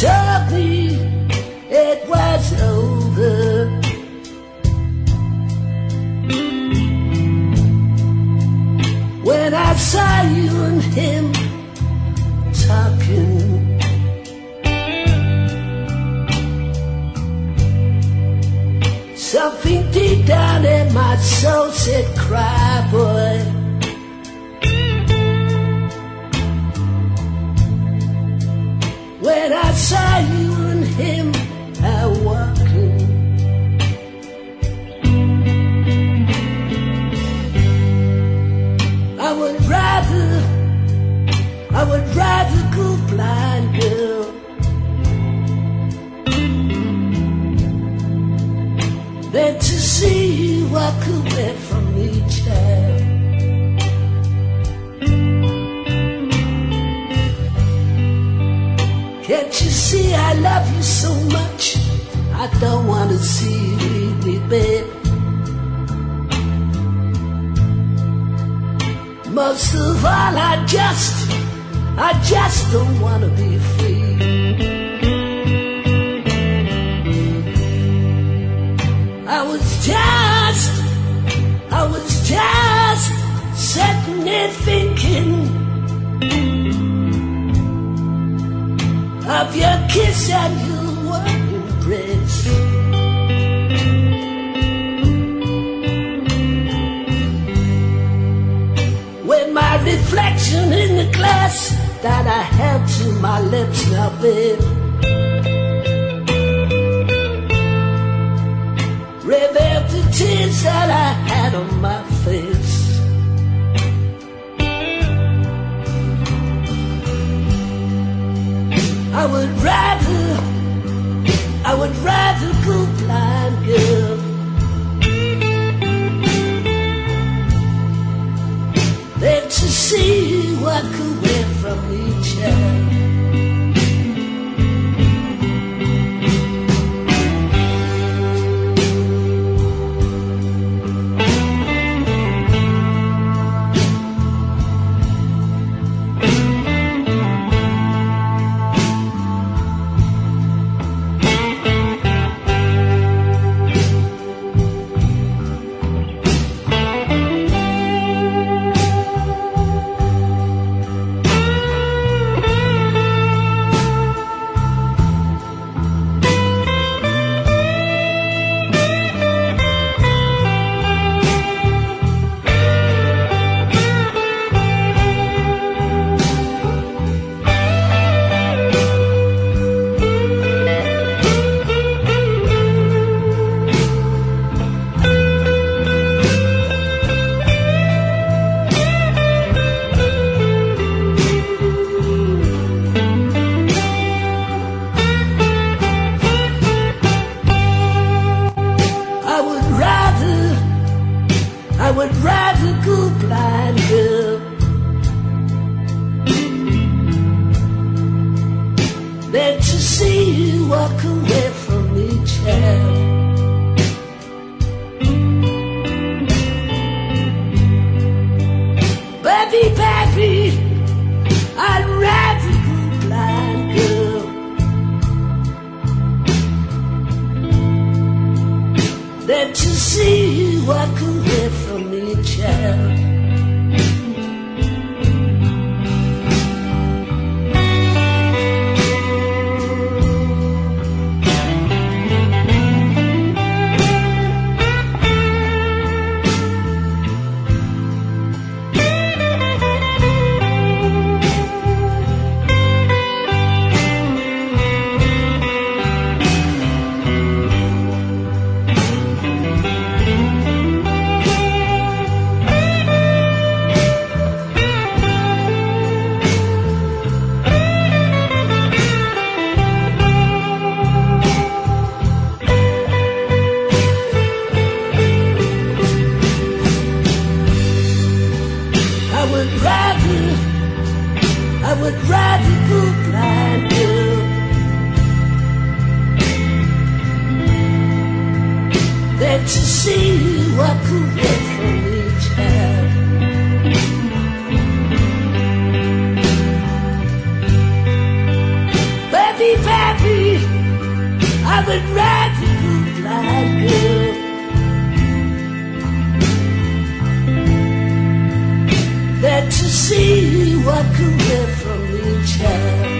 told me it was over. When I saw you and him talking. Something deep down in my soul said, cry, boy. When I saw you and him out walking. I would rather, I would rather go blind, girl. Than to see you walk away from me, child. Can't you see I love you so much? I don't want to see you leave me, babe. Most of all, I just, I just don't want to be free. I was just, I was just sitting there thinking. Kiss and you warm embrace. With my reflection in the glass that I held to my lips now, babe. Revealed the tears that I had on my face. I would rather go blind, girl. Than to see you walk away from each other. Would rather go blind. Than to see you walk away from me, child. Baby, baby, I'd rather go blind, girl. than to see you walk away me, I would rather cook blind. Than to see what could away. Baby, baby, I would rather. see what could live from you, child.